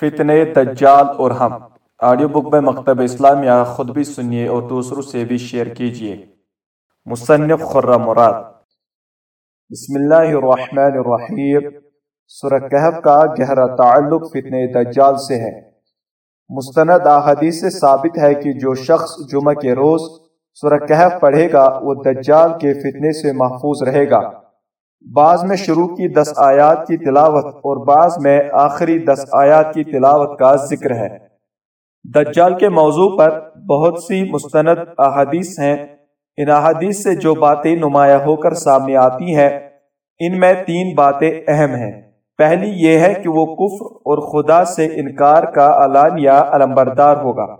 فتنے دجال اور ہم۔ آڈیو بک میں مکتب اسلامیہ، خود بھی سنیے اور دوسروں سے بھی شیئر کیجیے۔ مصنف خرم مراد۔ بسم اللہ الرحمن الرحیم۔ سورہ کہف کا گہرا تعلق فتنے دجال سے ہے۔ مستند احادیث سے ثابت ہے کہ جو شخص جمعہ کے روز سورہ کہف پڑھے گا، وہ دجال کے فتنے سے محفوظ رہے گا۔ بعض میں شروع کی دس آیات کی تلاوت اور بعض میں آخری دس آیات کی تلاوت کا ذکر ہے۔ دجال کے موضوع پر بہت سی مستند احادیث ہیں۔ ان احادیث سے جو باتیں نمایاں ہو کر سامنے آتی ہیں، ان میں تین باتیں اہم ہیں۔ پہلی یہ ہے کہ وہ کفر اور خدا سے انکار کا علانیہ علمبردار ہوگا۔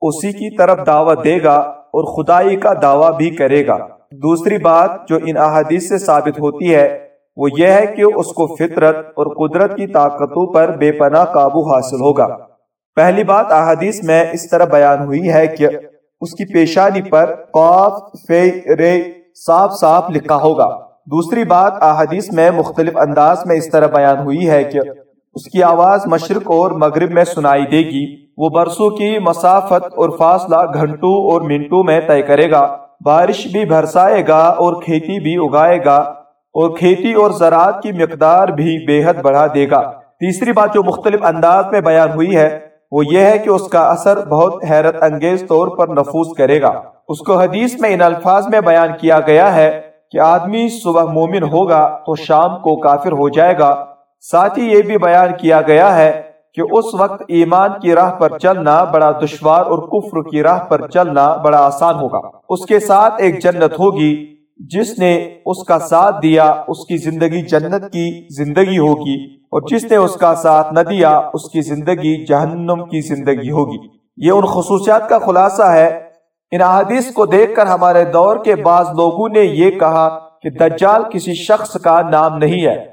اسی کی طرف دعوت دے گا اور خدائی کا دعویٰ بھی کرے گا۔ دوسری بات جو ان احادیث سے ثابت ہوتی ہے، وہ یہ ہے کہ اس کو فطرت اور قدرت کی طاقتوں پر بے پناہ قابو حاصل ہوگا۔ پہلی بات احادیث میں اس طرح بیان ہوئی ہے کہ اس کی پیشانی پر قاف فی رے صاف صاف لکھا ہوگا۔ دوسری بات احادیث میں مختلف انداز میں اس طرح بیان ہوئی ہے کہ اس کی آواز مشرق اور مغرب میں سنائی دے گی۔ وہ برسوں کی مسافت اور فاصلہ گھنٹوں اور منٹوں میں طے کرے گا۔ بارش بھی برسائے گا اور کھیتی بھی اگائے گا، اور کھیتی اور زراعت کی مقدار بھی بے حد بڑھا دے گا۔ تیسری بات جو مختلف انداز میں بیان ہوئی ہے، وہ یہ ہے کہ اس کا اثر بہت حیرت انگیز طور پر نفوذ کرے گا۔ اس کو حدیث میں ان الفاظ میں بیان کیا گیا ہے کہ آدمی صبح مومن ہوگا تو شام کو کافر ہو جائے گا۔ ساتھ ہی یہ بھی بیان کیا گیا ہے کہ اس وقت ایمان کی راہ پر چلنا بڑا دشوار اور کفر کی راہ پر چلنا بڑا آسان ہوگا۔ اس کے ساتھ ایک جنت ہوگی، جس نے اس کا ساتھ دیا، اس کی زندگی جنت کی زندگی ہوگی اور جس نے اس کا ساتھ نہ دیا، اس کی زندگی جہنم کی زندگی ہوگی۔ یہ ان خصوصیات کا خلاصہ ہے۔ ان احادیث کو دیکھ کر ہمارے دور کے بعض لوگوں نے یہ کہا کہ دجال کسی شخص کا نام نہیں ہے،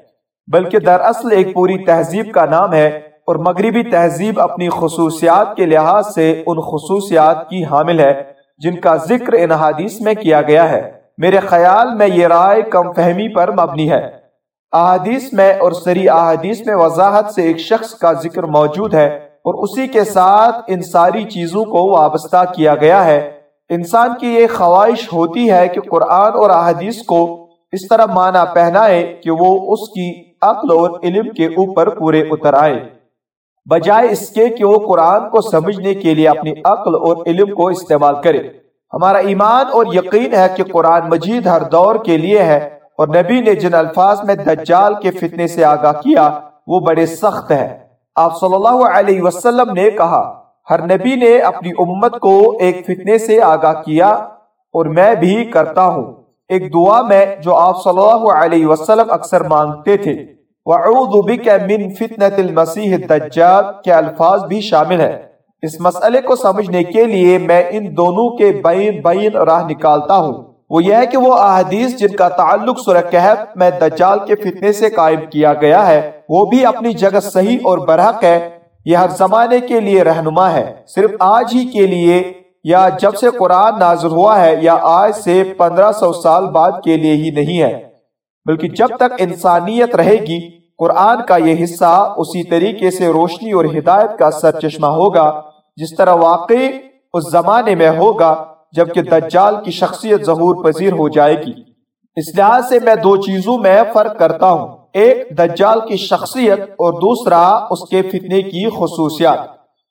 بلکہ دراصل ایک پوری تہذیب کا نام ہے۔ اور مغربی تہذیب اپنی خصوصیات کے لحاظ سے ان خصوصیات کی حامل ہے، جن کا ذکر ان حدیث میں کیا گیا ہے۔ میرے خیال میں یہ رائے کم فہمی پر مبنی ہے۔ احادیث میں اور سری احادیث میں وضاحت سے ایک شخص کا ذکر موجود ہے اور اسی کے ساتھ ان ساری چیزوں کو وابستہ کیا گیا ہے۔ انسان کی یہ خواہش ہوتی ہے کہ قرآن اور احادیث کو اس طرح معنی پہنائے کہ وہ اس کی عقل اور علم کے اوپر پورے اتر آئے۔ بجائے اس کے کہ وہ قرآن کو سمجھنے کے لیے اپنی عقل اور علم کو استعمال کرے۔ ہمارا ایمان اور یقین ہے کہ قرآن مجید ہر دور کے لیے ہے اور نبی نے جن الفاظ میں دجال کے فتنے سے آگاہ کیا، وہ بڑے سخت ہے آپ صلی اللہ علیہ وسلم نے کہا، ہر نبی نے اپنی امت کو ایک فتنے سے آگاہ کیا اور میں بھی کرتا ہوں۔ ایک دعا میں جو آپ صلی اللہ علیہ وسلم اکثر مانگتے تھے۔ وَعُوذُ بِكَ مِن فِتْنَةِ الْمَسِيحِ الدَّجَّالِ کے الفاظ بھی شامل ہیں۔ اس مسئلے کو سمجھنے کے لیے میں ان دونوں کے بین بین راہ نکالتا ہوں۔ وہ یہ ہے کہ وہ احادیث جن کا تعلق سورہ کہف میں دجال کے فتنے سے قائم کیا گیا ہے، وہ بھی اپنی جگہ صحیح اور برحق ہے یہ ہر زمانے کے لیے رہنما ہے۔ صرف آج ہی کے لیے یا جب سے قرآن نازل ہوا ہے یا آج سے پندرہ سو سال بعد کے لیے ہی نہیں ہے۔ بلکہ جب تک انسانیت رہے گی، قرآن کا یہ حصہ اسی طریقے سے روشنی اور ہدایت کا سر چشمہ ہوگا، جس طرح واقعی اس زمانے میں ہوگا، جبکہ دجال کی شخصیت ظہور پذیر ہو جائے گی۔ اس لحاظ سے میں دو چیزوں میں فرق کرتا ہوں۔ ایک، دجال کی شخصیت، اور دوسرا، اس کے فتنے کی خصوصیات۔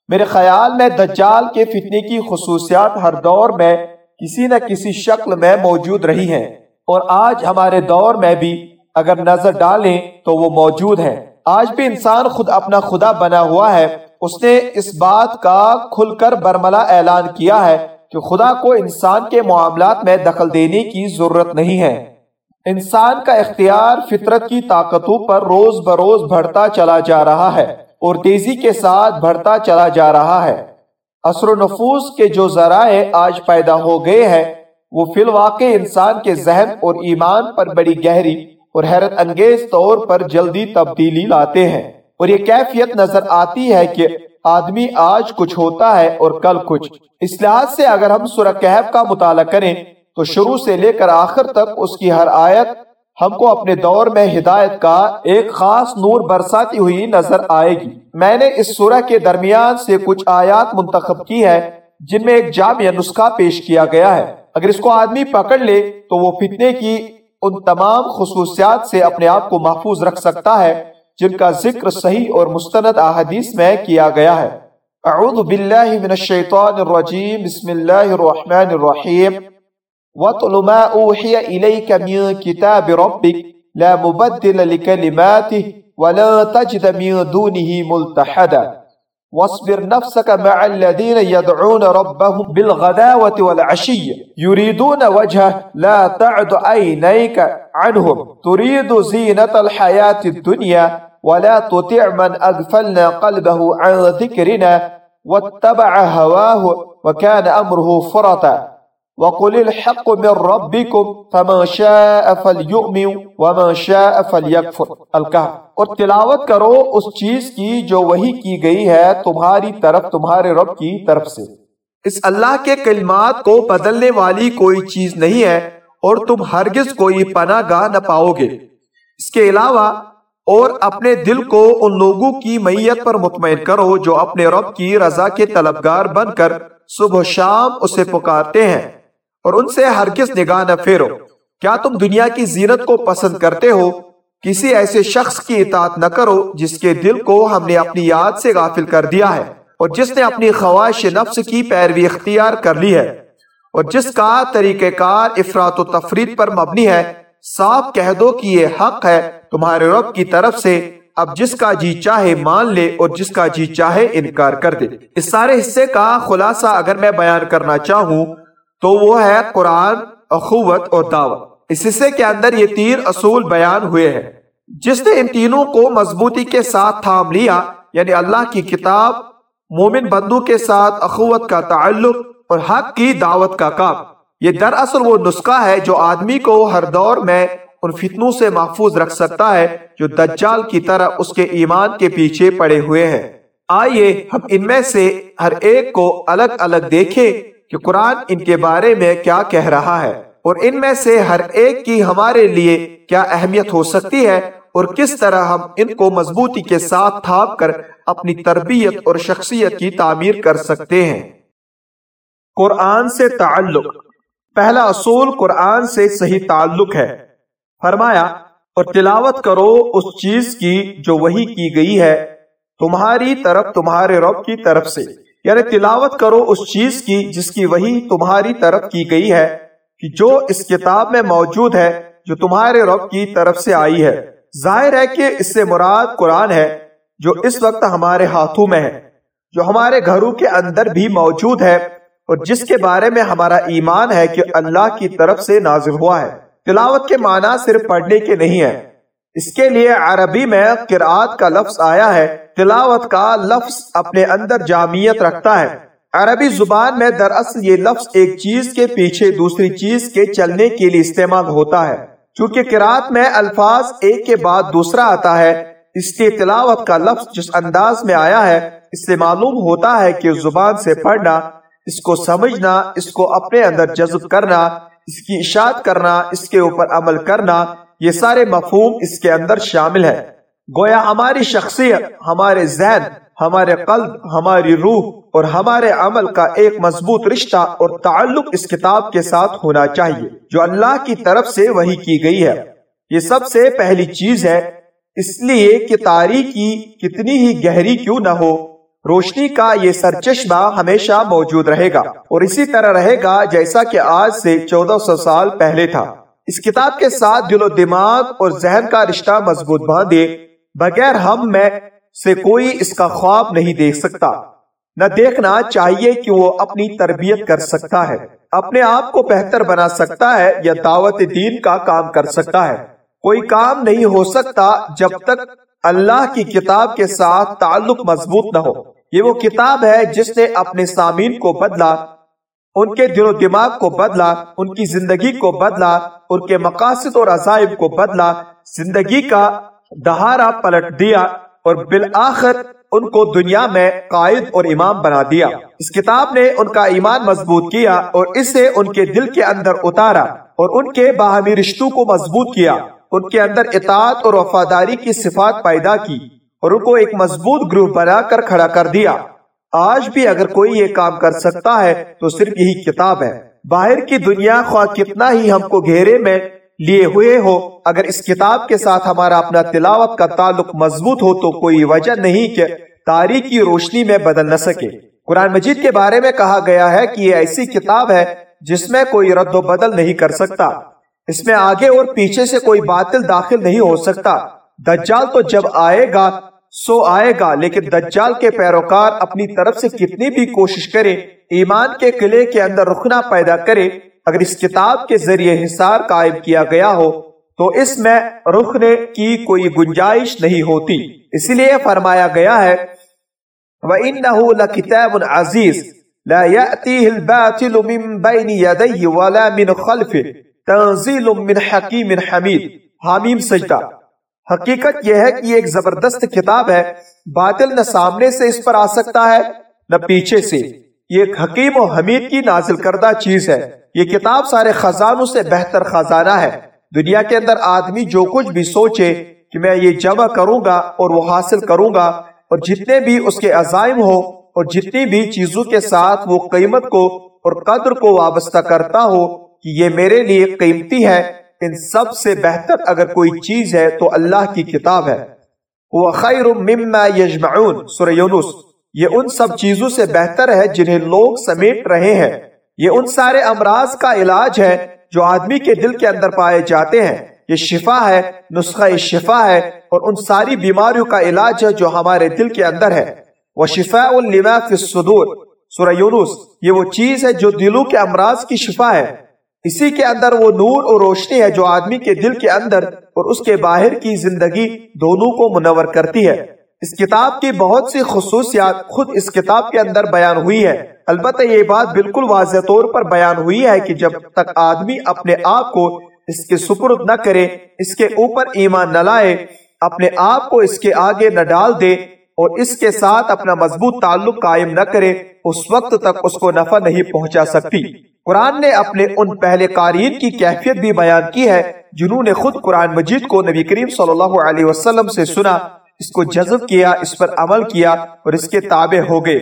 میرے خیال میں دجال کے فتنے کی خصوصیات ہر دور میں کسی نہ کسی شکل میں موجود رہی ہیں۔ اور آج ہمارے دور میں بھی اگر نظر ڈالیں تو وہ موجود ہے۔ آج بھی انسان خود اپنا خدا بنا ہوا ہے۔ اس نے اس بات کا کھل کر برملا اعلان کیا ہے کہ خدا کو انسان کے معاملات میں دخل دینے کی ضرورت نہیں ہے۔ انسان کا اختیار فطرت کی طاقتوں پر روز بروز بڑھتا چلا جا رہا ہے اور تیزی کے ساتھ بڑھتا چلا جا رہا ہے۔ اثر و نفوذ کے جو ذرائع آج پیدا ہو گئے ہیں وہ فی الواقع انسان کے ذہن اور ایمان پر بڑی گہری اور حیرت انگیز طور پر جلدی تبدیلی لاتے ہیں۔ اور یہ کیفیت نظر آتی ہے کہ آدمی آج کچھ ہوتا ہے اور کل کچھ۔ اس لحاظ سے اگر ہم سورہ کہف کا مطالعہ کریں تو شروع سے لے کر آخر تک اس کی ہر آیت ہم کو اپنے دور میں ہدایت کا ایک خاص نور برساتی ہوئی نظر آئے گی۔ میں نے اس سورہ کے درمیان سے کچھ آیات منتخب کی ہے جن میں ایک جامع نسخہ پیش کیا گیا ہے۔ اگر اس کو آدمی پکڑ لے تو وہ فتنے کی ان تمام خصوصیات سے اپنے آپ کو محفوظ رکھ سکتا ہے، جن کا ذکر صحیح اور مستند احادیث میں کیا گیا ہے۔ اعوذ باللہ من الشیطان الرجیم، بسم اللہ الرحمن الرحیم۔ وَطْلُ مَا أُوحِيَ إِلَيْكَ مِن كِتَابِ رَبِّكَ لَا مُبَدِّلَ لِكَلِمَاتِهِ وَلَا تَجْدَ مِن دُونِهِ مُلْتَحَدًا۔ واصبر نفسك مع الذين يدعون ربهم بالغداوة والعشي يريدون وجهه لا تعد عينيك عنهم. تريد زينة الحياة الدنيا ولا تطع من أغفلنا قلبه عن ذكرنا واتبع هواه وكان أمره فرطا. وقل الحق من ربكم فمن شاء فليؤمن ومن شاء فليكفر الكهف اور تلاوت کرو اس چیز کی جو وہی کی گئی ہے تمہاری طرف، تمہارے رب کی طرف سے۔ اس اللہ کے کلمات کو بدلنے والی کوئی چیز نہیں ہے اور تم ہرگز کوئی پناہ گاہ نہ پاؤ گے۔ اس کے علاوہ، اور اپنے دل کو ان لوگوں کی میت پر مطمئن کرو جو اپنے رب کی رضا کے طلبگار بن کر صبح و شام اسے پکارتے ہیں۔ اور ان سے ہرگز نگاہ نہ پھیرو۔ کیا تم دنیا کی زینت کو پسند کرتے ہو؟ کسی ایسے شخص کی اطاعت نہ کرو جس کے دل کو ہم نے اپنی یاد سے غافل کر دیا ہے اور جس نے اپنی خواہش نفس کی پیروی اختیار کر لی ہے۔ اور جس کا طریقہ کار افراد و تفرید پر مبنی ہے، صاف کہہ دو کہ یہ حق ہے تمہارے رب کی طرف سے۔ اب جس کا جی چاہے مان لے اور جس کا جی چاہے انکار کر دے۔ اس سارے حصے کا خلاصہ اگر میں بیان کرنا چاہوں تو وہ ہے قرآن، اخوت اور دعوت۔ اس حصے کے اندر یہ تین اصول بیان ہوئے ہیں۔ جس نے ان تینوں کو مضبوطی کے ساتھ تھام لیا یعنی اللہ کی کتاب، مومن بندو کے ساتھ اخوت کا تعلق اور حق کی دعوت کا کام۔ یہ دراصل وہ نسخہ ہے جو آدمی کو ہر دور میں ان فتنوں سے محفوظ رکھ سکتا ہے، جو دجال کی طرح اس کے ایمان کے پیچھے پڑے ہوئے ہیں۔ آئیے ہم ان میں سے ہر ایک کو الگ الگ دیکھیں۔ کہ قرآن ان کے بارے میں کیا کہہ رہا ہے اور ان میں سے ہر ایک کی ہمارے لیے کیا اہمیت ہو سکتی ہے اور کس طرح ہم ان کو مضبوطی کے ساتھ تھاپ کر اپنی تربیت اور شخصیت کی تعمیر کر سکتے ہیں۔ قرآن سے تعلق۔ پہلا اصول قرآن سے صحیح تعلق ہے۔ فرمایا، اور تلاوت کرو اس چیز کی جو وہی کی گئی ہے، تمہاری طرف، تمہارے رب کی طرف سے۔ یعنی تلاوت کرو اس چیز کی جس کی وہی تمہاری طرف کی گئی ہے، کہ جو اس کتاب میں موجود ہے، جو تمہارے رب کی طرف سے آئی ہے۔ ظاہر ہے کہ اس سے مراد قرآن ہے، جو اس وقت ہمارے ہاتھوں میں ہے، جو ہمارے گھروں کے اندر بھی موجود ہے، اور جس کے بارے میں ہمارا ایمان ہے کہ اللہ کی طرف سے نازل ہوا ہے۔ تلاوت کے معنی صرف پڑھنے کے نہیں ہے اس کے لیے عربی میں قرآت کا لفظ آیا ہے، تلاوت کا لفظ اپنے اندر جامعیت رکھتا ہے۔ عربی زبان میں دراصل یہ لفظ ایک چیز کے پیچھے دوسری چیز کے چلنے کے لیے استعمال ہوتا ہے۔ چونکہ قرآت میں الفاظ ایک کے بعد دوسرا آتا ہے، اس کے تلاوت کا لفظ جس انداز میں آیا ہے، اس سے معلوم ہوتا ہے کہ زبان سے پڑھنا، اس کو سمجھنا، اس کو اپنے اندر جذب کرنا، اس کی اشاعت کرنا، اس کے اوپر عمل کرنا یہ سارے مفہوم اس کے اندر شامل ہے گویا ہماری شخصیت، ہمارے ذہن، ہمارے قلب، ہماری روح اور ہمارے عمل کا ایک مضبوط رشتہ اور تعلق اس کتاب کے ساتھ ہونا چاہیے، جو اللہ کی طرف سے وہی کی گئی ہے۔ یہ سب سے پہلی چیز ہے۔ اس لیے کہ تاریخی کتنی ہی گہری کیوں نہ ہو، روشنی کا یہ سرچشمہ ہمیشہ موجود رہے گا اور اسی طرح رہے گا جیسا کہ آج سے چودہ سو سال پہلے تھا۔ اس کتاب کے ساتھ دل و دماغ اور ذہن کا رشتہ مضبوط باندھے، بغیر ہم میں سے کوئی اس کا خواب نہیں دیکھ سکتا۔ نہ دیکھنا چاہیے کہ وہ اپنی تربیت کر سکتا ہے، اپنے آپ کو بہتر بنا سکتا ہے یا دعوت دین کا کام کر سکتا ہے۔ کوئی کام نہیں ہو سکتا جب تک اللہ کی کتاب کے ساتھ تعلق مضبوط نہ ہو۔ یہ وہ کتاب ہے جس نے اپنے سامین کو بدلا ان کے دل و دماغ کو بدلا، ان کی زندگی کو بدلا، ان کے مقاصد اور عزائب کو بدلا، زندگی کا دہارا پلٹ دیا اور بالآخر ان کو دنیا میں قائد اور امام بنا دیا۔ اس کتاب نے ان کا ایمان مضبوط کیا اور اسے ان کے دل کے اندر اتارا اور ان کے باہمی رشتوں کو مضبوط کیا۔ ان کے اندر اطاعت اور وفاداری کی صفات پیدا کی اور ان کو ایک مضبوط گروہ بنا کر کھڑا کر دیا۔ آج بھی اگر کوئی یہ کام کر سکتا ہے، تو صرف یہی کتاب ہے۔ باہر کی دنیا خواہ کتنا ہی ہم کو گھیرے میں لیے ہوئے ہو، اگر اس کتاب کے ساتھ ہمارا اپنا تلاوت کا تعلق مضبوط ہو، تو کوئی وجہ نہیں کہ تاریخی روشنی میں بدل نہ سکے۔ قرآن مجید کے بارے میں کہا گیا ہے کہ یہ ایسی کتاب ہے جس میں کوئی رد و بدل نہیں کر سکتا۔ اس میں آگے اور پیچھے سے کوئی باطل داخل نہیں ہو سکتا۔ دجال تو جب آئے گا سو آئے گا، لیکن دجال کے پیروکار اپنی طرف سے کتنی بھی کوشش کرے، ایمان کے قلعے کے اندر رخنا پیدا کرے، اگر اس کتاب کے ذریعے حصار قائم کیا گیا ہو، تو اس میں رخنے کی کوئی گنجائش نہیں ہوتی۔ اس لیے فرمایا گیا ہے، وَإِنَّهُ لَكِتَابٌ عَزِيزٌ، لَا يَأْتِيهِ الْبَاطِلُ مِن بَيْنِ يَدَيْهِ وَلَا مِنْ خَلْفِهِ، تَنزِيلٌ مِنْ حَكِيمٍ حَمِيدٍ۔ حامیم سجدہ۔ حقیقت یہ ہے کہ یہ ایک زبردست کتاب ہے۔ باطل نہ سامنے سے اس پر آ سکتا ہے، نہ پیچھے سے۔ یہ ایک حکیم و حمید کی نازل کردہ چیز ہے۔ یہ کتاب سارے خزانوں سے بہتر خزانہ ہے۔ دنیا کے اندر آدمی جو کچھ بھی سوچے کہ میں یہ جمع کروں گا اور وہ حاصل کروں گا، اور جتنے بھی اس کے عزائم ہو، اور جتنی بھی چیزوں کے ساتھ وہ قیمت کو اور قدر کو وابستہ کرتا ہو، کہ یہ میرے لیے قیمتی ہے۔ ان سب سے بہتر اگر کوئی چیز ہے تو اللہ کی کتاب ہے۔ وہ خیر مما یجمعون، سورہ یونس۔ یہ ان سب چیزوں سے بہتر ہے جنہیں لوگ سمیٹ رہے ہیں۔ یہ ان سارے امراض کا علاج ہے جو آدمی کے دل کے اندر پائے جاتے ہیں۔ یہ شفا ہے، نسخہ شفا ہے اور ان ساری بیماریوں کا علاج ہے جو ہمارے دل کے اندر ہے۔ وہ شفا الصدور۔ سورہ یونس۔ یہ وہ چیز ہے جو دلوں کے امراض کی شفا ہے۔ اسی کے اندر وہ نور اور روشنی ہے جو آدمی کے دل کے اندر اور اس کے باہر کی زندگی دونوں کو منور کرتی ہے۔ اس کتاب کی بہت سی خصوصیات خود اس کتاب کے اندر بیان ہوئی ہے البتہ یہ بات بالکل واضح طور پر بیان ہوئی ہے کہ جب تک آدمی اپنے آپ کو اس کے سپرد نہ کرے، اس کے اوپر ایمان نہ لائے، اپنے آپ کو اس کے آگے نہ ڈال دے اور اس کے ساتھ اپنا مضبوط تعلق قائم نہ کرے، اس وقت تک اس کو نفع نہیں پہنچا سکتی۔ قرآن نے اپنے ان پہلے قارئین کی کیفیت بھی بیان کی ہے، جنہوں نے خود قرآن مجید کو نبی کریم صلی اللہ علیہ وسلم سے سنا، اس کو جذب کیا، اس پر عمل کیا اور اس کے تابع ہو گئے۔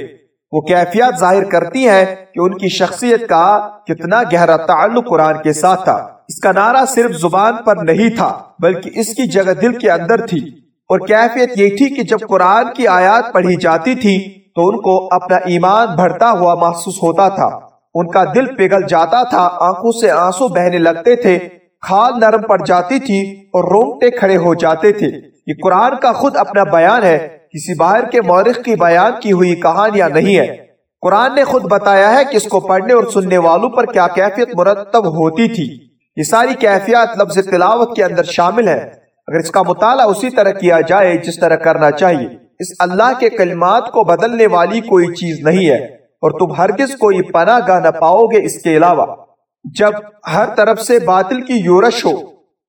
وہ کیفیات ظاہر کرتی ہیں کہ ان کی شخصیت کا کتنا گہرا تعلق قرآن کے ساتھ تھا۔ اس کا نعرہ صرف زبان پر نہیں تھا، بلکہ اس کی جگہ دل کے اندر تھی۔ اور کیفیت یہ تھی کہ جب قرآن کی آیات پڑھی جاتی تھی تو ان کو اپنا ایمان بڑھتا ہوا محسوس ہوتا تھا۔ ان کا دل پگھل جاتا تھا، آنکھوں سے آنسو بہنے لگتے تھے، کھال نرم پڑ جاتی تھی اور رونگٹے کھڑے ہو جاتے تھے۔ یہ قرآن کا خود اپنا بیان ہے، کسی باہر کے مورخ کی بیان کی ہوئی کہانیاں نہیں ہے قرآن نے خود بتایا ہے کہ اس کو پڑھنے اور سننے والوں پر کیا کیفیت مرتب ہوتی تھی۔ یہ ساری کیفیات لفظ تلاوت کے اندر شامل ہے اگر اس کا مطالعہ اسی طرح کیا جائے جس طرح کرنا چاہیے، اس اللہ کے کلمات کو بدلنے والی کوئی چیز نہیں ہے، اور تم ہرگز کوئی پناہ گاہ نہ پاؤ گے اس کے علاوہ۔ جب ہر طرف سے باطل کی یورش ہو،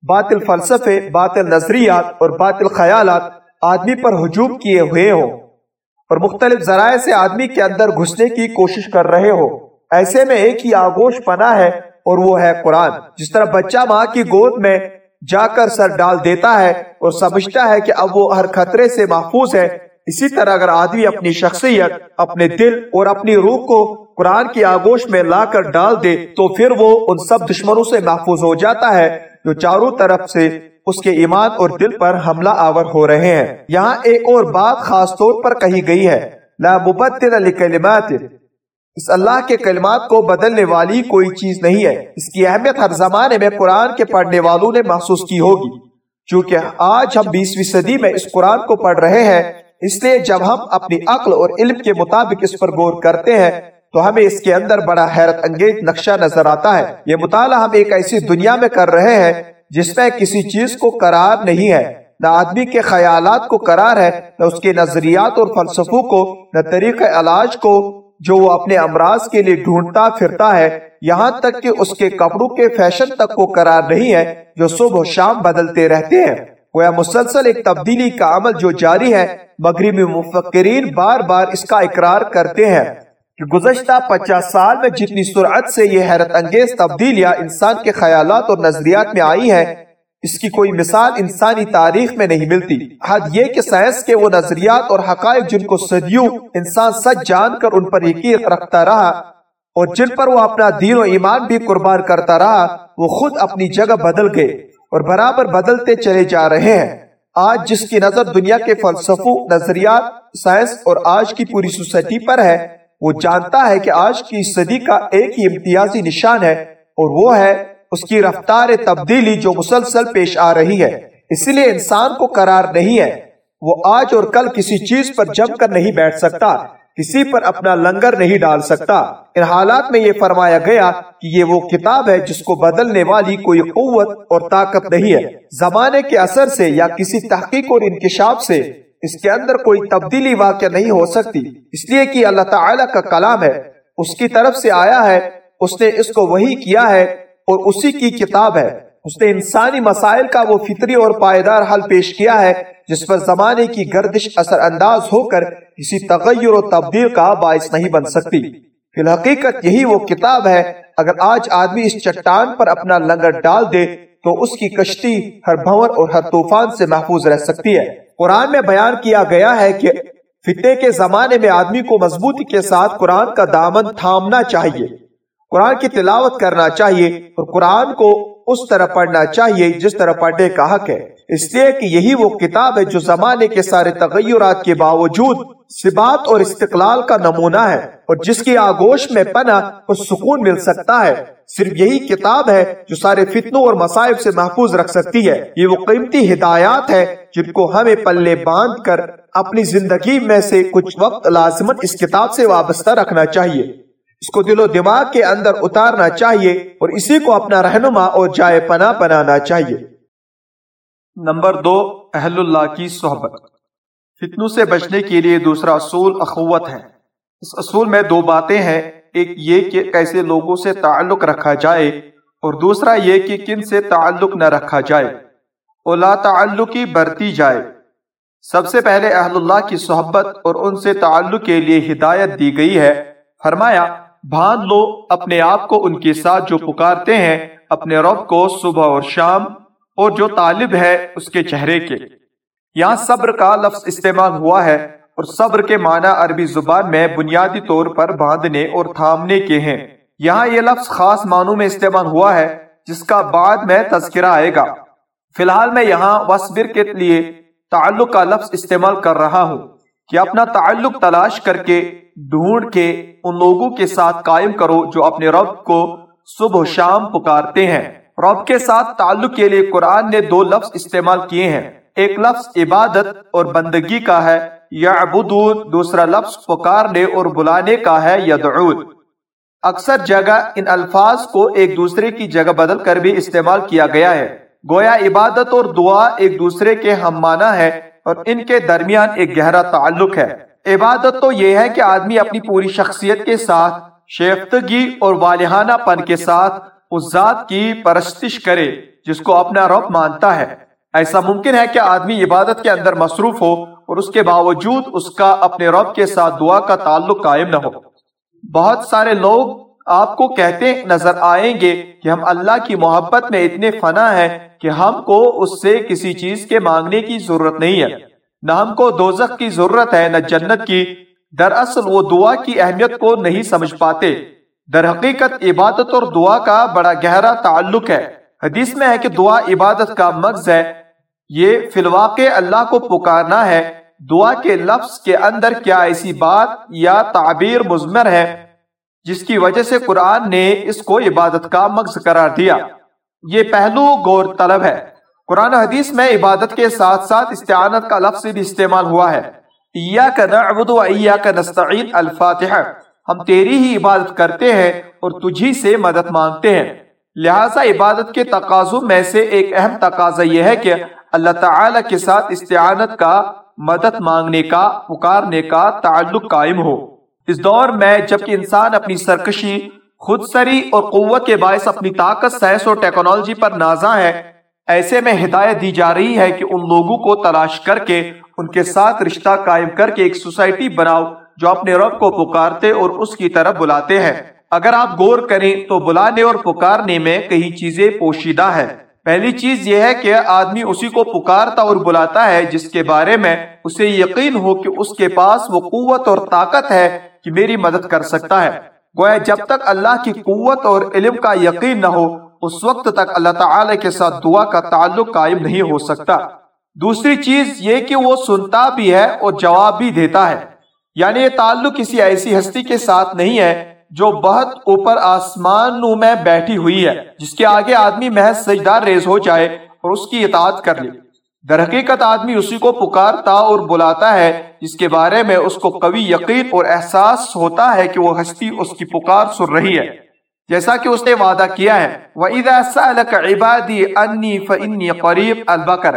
باطل فلسفے، باطل نظریات اور باطل خیالات آدمی پر ہجوم کیے ہوئے ہوں، اور مختلف ذرائع سے آدمی کے اندر گھسنے کی کوشش کر رہے ہو ایسے میں ایک ہی آگوش پناہ ہے اور وہ ہے قرآن۔ جس طرح بچہ ماں کی گود میں جا کر سر ڈال دیتا ہے اور سمجھتا ہے کہ اب وہ ہر خطرے سے محفوظ ہے۔ اسی طرح اگر آدمی اپنی شخصیت، اپنے دل اور اپنی روح کو قرآن کی آگوش میں لا کر ڈال دے تو پھر وہ ان سب دشمنوں سے محفوظ ہو جاتا ہے جو چاروں طرف سے اس کے ایمان اور دل پر حملہ آور ہو رہے ہیں۔ یہاں ایک اور بات خاص طور پر کہی گئی ہے۔ لا مبتل لکلمات۔ اس اللہ کے کلمات کو بدلنے والی کوئی چیز نہیں ہے۔ اس کی اہمیت ہر زمانے میں قرآن کے پڑھنے والوں نے محسوس کی ہوگی۔ چونکہ آج ہم بیسویں صدی میں اس قرآن کو پڑھ رہے ہیں، اس لیے جب ہم اپنی عقل اور علم کے مطابق اس پر غور کرتے ہیں، تو ہمیں اس کے اندر بڑا حیرت انگیز نقشہ نظر آتا ہے۔ یہ مطالعہ ہم ایک ایسی دنیا میں کر رہے ہیں جس میں کسی چیز کو قرار نہیں ہے۔ نہ آدمی کے خیالات کو قرار ہے، نہ اس کے نظریات اور فلسفوں کو، نہ طریقہ علاج کو جو وہ اپنے امراض کے لیے ڈھونڈتا پھرتا ہے، یہاں تک کہ اس کے کپڑوں کے فیشن تک کو قرار نہیں ہے، جو صبح و شام بدلتے رہتے ہیں۔ گویا مسلسل ایک تبدیلی کا عمل جو جاری ہے، مغربی مفکرین بار بار اس کا اقرار کرتے ہیں۔ کہ گزشتہ پچاس سال میں جتنی سرعت سے یہ حیرت انگیز تبدیلیاں انسان کے خیالات اور نظریات میں آئی ہیں اس کی کوئی مثال انسانی تاریخ میں نہیں ملتی۔ حد یہ کہ سائنس کے وہ نظریات اور حقائق جن کو صدیوں انسان سچ جان کر ان پر یقین رکھتا رہا اور جن پر وہ اپنا دین و ایمان بھی قربان کرتا رہا، وہ خود اپنی جگہ بدل گئے اور برابر بدلتے چلے جا رہے ہیں۔ آج جس کی نظر دنیا کے فلسفوں، نظریات، سائنس اور آج کی پوری سوسائٹی پر ہے، وہ جانتا ہے کہ آج کی صدی کا ایک ہی امتیازی نشان ہے اور وہ ہے اس کی رفتار تبدیلی جو مسلسل پیش آ رہی ہے، اسی لیے انسان کو قرار نہیں ہے۔ وہ آج اور کل کسی چیز پر جم کر نہیں بیٹھ سکتا، کسی پر اپنا لنگر نہیں ڈال سکتا۔ ان حالات میں یہ فرمایا گیا کہ یہ وہ کتاب ہے جس کو بدلنے والی کوئی قوت اور طاقت نہیں ہے۔ زمانے کے اثر سے یا کسی تحقیق اور انکشاف سے اس کے اندر کوئی تبدیلی واقع نہیں ہو سکتی۔ اس لیے کہ اللہ تعالی کا کلام ہے، اس کی طرف سے آیا ہے، اس نے اس کو وہی کیا ہے۔ اور اسی کی کتاب ہے۔ اس نے انسانی مسائل کا وہ فطری اور پائیدار حل پیش کیا ہے، جس پر زمانے کی گردش اثر انداز ہو کر کسی تغیر و تبدیل کا باعث نہیں بن سکتی۔ فی الحقیقت یہی وہ کتاب ہے، اگر آج آدمی اس چٹان پر اپنا لنگر ڈال دے تو اس کی کشتی ہر بھور اور ہر طوفان سے محفوظ رہ سکتی ہے۔ قرآن میں بیان کیا گیا ہے کہ فتنے کے زمانے میں آدمی کو مضبوطی کے ساتھ قرآن کا دامن تھامنا چاہیے۔ قرآن کی تلاوت کرنا چاہیے اور قرآن کو اس طرح پڑھنا چاہیے جس طرح پڑھنے کا حق ہے۔ اس لیے کہ یہی وہ کتاب ہے جو زمانے کے سارے تغیرات کے باوجود سبات اور استقلال کا نمونہ ہے اور جس کی آگوش میں پنا کو سکون مل سکتا ہے۔ صرف یہی کتاب ہے جو سارے فتنوں اور مصائب سے محفوظ رکھ سکتی ہے۔ یہ وہ قیمتی ہدایات ہے جن کو ہمیں پلے باندھ کر اپنی زندگی میں سے کچھ وقت لازمت اس کتاب سے وابستہ رکھنا چاہیے۔ اس کو دل و دماغ کے اندر اتارنا چاہیے اور اسی کو اپنا رہنما اور جائے پناہ بنانا چاہیے۔ نمبر دو، اہل اللہ کی صحبت۔ فتنوں سے بچنے کے لیے دوسرا اصول اخوت ہے۔ اس اصول میں دو باتیں ہیں، ایک یہ کہ کیسے لوگوں سے تعلق رکھا جائے اور دوسرا یہ کہ کن سے تعلق نہ رکھا جائے۔ اولا تعلقی برتی جائے۔ سب سے پہلے اہل اللہ کی صحبت اور ان سے تعلق کے لیے ہدایت دی گئی ہے۔ فرمایا بھان لو اپنے آپ کو ان کے ساتھ جو پکارتے ہیں، اپنے رب کو صبح اور شام، اور جو طالب ہے اس کے چہرے کے۔ یہاں صبر کا لفظ استعمال ہوا ہے، اور صبر کے معنی عربی زبان میں بنیادی طور پر باندھنے اور تھامنے کے ہیں۔ یہاں یہ لفظ خاص معنوں میں استعمال ہوا ہے، جس کا بعد میں تذکرہ آئے گا۔ فی الحال میں یہاں وصبر کے لیے تعلق کا لفظ استعمال کر رہا ہوں، کہ اپنا تعلق تلاش کر کے ڈھونڈ کے ان لوگوں کے ساتھ قائم کرو جو اپنے رب کو صبح و شام پکارتے ہیں۔ رب کے ساتھ تعلق کے لیے قرآن نے دو لفظ استعمال کیے ہیں۔ ایک لفظ عبادت اور بندگی کا ہے یا دوسرا لفظ پکارنے اور بلانے کا ہے، یدعون۔ اکثر جگہ ان الفاظ کو ایک دوسرے کی جگہ بدل کر بھی استعمال کیا گیا ہے۔ گویا عبادت اور دعا ایک دوسرے کے ہم مانا ہے اور ان کے درمیان ایک گہرا تعلق ہے۔ عبادت تو یہ ہے کہ آدمی اپنی پوری شخصیت کے ساتھ، شیفتگی اور والہانہ پن کے ساتھ اس ذات کی پرستش کرے، جس کو اپنا رب مانتا ہے۔ ایسا ممکن ہے کہ آدمی عبادت کے اندر مصروف ہو اور اس کے باوجود اس کا اپنے رب کے ساتھ دعا کا تعلق قائم نہ ہو۔ بہت سارے لوگ آپ کو کہتے نظر آئیں گے کہ ہم اللہ کی محبت میں اتنے فنا ہیں کہ ہم کو اس سے کسی چیز کے مانگنے کی ضرورت نہیں ہے۔ نہ ہم کو دوزخ کی ضرورت ہے، نہ جنت کی۔ دراصل وہ دعا کی اہمیت کو نہیں سمجھ پاتے۔ در حقیقت عبادت اور دعا کا بڑا گہرا تعلق ہے۔ حدیث میں ہے کہ دعا عبادت کا مغز ہے۔ یہ فی الواقع اللہ کو پکارنا ہے۔ دعا کے لفظ کے اندر کیا ایسی بات یا تعبیر مزمر ہے، جس کی وجہ سے قرآن نے اس کو عبادت کا مغز قرار دیا۔ یہ پہلو غور طلب ہے۔ قرآن حدیث میں عبادت کے ساتھ ساتھ استعانت کا لفظ بھی استعمال ہوا ہے۔ نعبد و نستعین الفاتحہ ہم تیری ہی عبادت کرتے ہیں اور تجھی سے مدد مانگتے ہیں۔ لہٰذا عبادت کے تقاضوں میں سے ایک اہم تقاضا یہ ہے کہ اللہ تعالی کے ساتھ استعانت کا، مدد مانگنے کا، پکارنے کا تعلق قائم ہو۔ اس دور میں جبکہ انسان اپنی سرکشی خود سری اور قوت کے باعث اپنی طاقت، سائنس اور ٹیکنالوجی پر نازا ہے ایسے میں ہدایت دی جا رہی ہے کہ ان لوگوں کو تلاش کر کے، ان کے ساتھ رشتہ قائم کر کے ایک سوسائٹی بناؤ جو اپنے رب کو پکارتے اور اس کی طرف بلاتے ہیں۔ اگر آپ غور کریں تو بلانے اور پکارنے میں کئی چیزیں پوشیدہ ہے پہلی چیز یہ ہے کہ آدمی اسی کو پکارتا اور بلاتا ہے جس کے بارے میں اسے یقین ہو کہ اس کے پاس وہ قوت اور طاقت ہے کہ میری مدد کر سکتا ہے۔ گویا جب تک اللہ کی قوت اور علم کا یقین نہ ہو اس وقت تک اللہ تعالی کے ساتھ دعا کا تعلق قائم نہیں ہو سکتا۔ دوسری چیز یہ کہ وہ سنتا بھی ہے اور جواب بھی دیتا ہے۔ یعنی یہ تعلق کسی ایسی ہستی کے ساتھ نہیں ہے جو بہت اوپر آسمانوں میں بیٹھی ہوئی ہے، جس کے آگے آدمی محض سجدار ریز ہو جائے اور اس کی اطاعت کر لے۔ در حقیقت آدمی اسی کو پکارتا اور بلاتا ہے، جس کے بارے میں اس کو قوی یقین اور احساس ہوتا ہے کہ وہ ہستی اس کی پکار سن رہی ہے۔ جیسا کہ اس نے وعدہ کیا ہے، وَإِذَا سَأَلَكَ عِبَادِي أَنِّي فَإِنِّي قَرِيب البقر۔